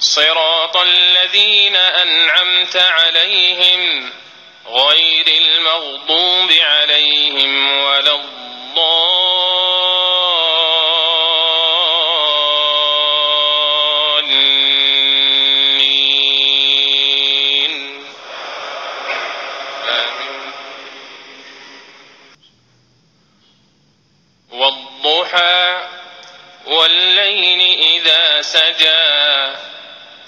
صراط الذين أنعمت عليهم غير المغضوب عليهم ولا الضالين. آمين والضحى والليل إذا سجى.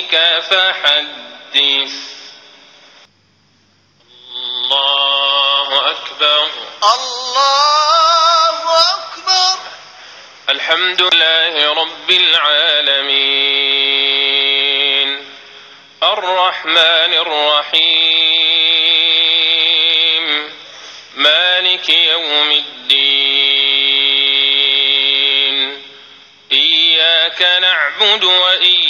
ربك فحدث. الله أكبر. الله أكبر. الحمد لله رب العالمين. الرحمن الرحيم. مالك يوم الدين. إياك نعبد وإياك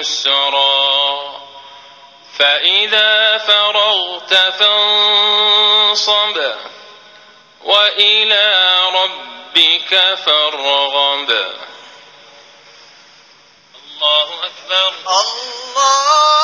يسرا. فإذا فرغت فانصب وإلى ربك فارغب. الله أكبر. الله